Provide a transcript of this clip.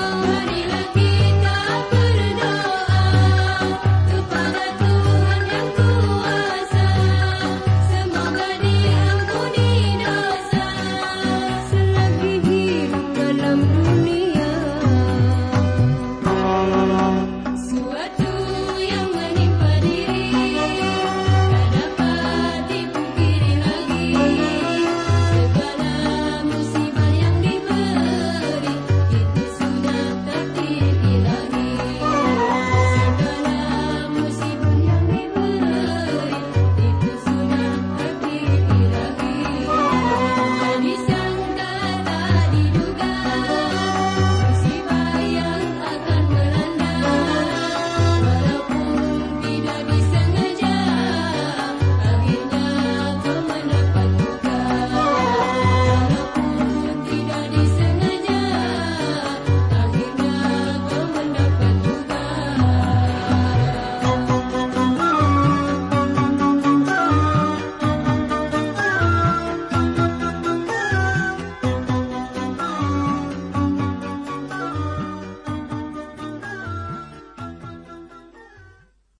Marilah